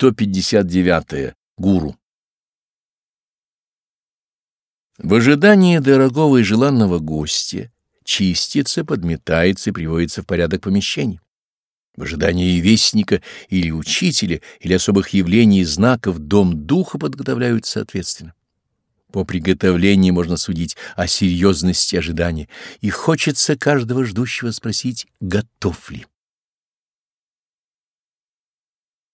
159. -е. Гуру. В ожидании дорогого и желанного гостя чистится, подметается и приводится в порядок помещений. В ожидании вестника или учителя или особых явлений и знаков дом духа подготовляют соответственно. По приготовлению можно судить о серьезности ожидания, и хочется каждого ждущего спросить, готов ли.